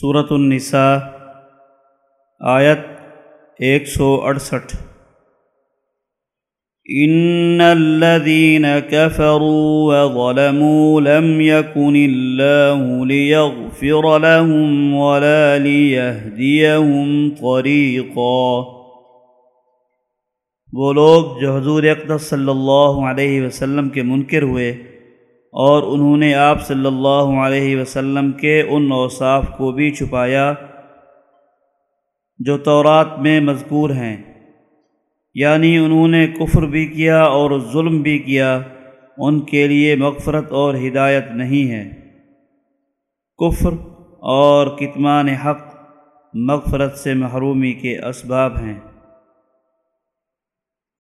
صورت النساء، آیت ایک سو اڑسٹھ۔ ان الذين كفروا وظلموا لم يكن الله ليغفر لهم ولا ليهديهم طريقا۔ وہ لوگ جو حضور اقدس صلی اللہ علیہ وسلم کے منکر ہوئے اور انہوں نے آپ صلی اللہ علیہ وسلم کے ان اوصاف کو بھی چھپایا جو تورات میں مذکور ہیں۔ یعنی انہوں نے کفر بھی کیا اور ظلم بھی کیا، ان کے لیے مغفرت اور ہدایت نہیں ہے۔ کفر اور کتمان حق مغفرت سے محرومی کے اسباب ہیں۔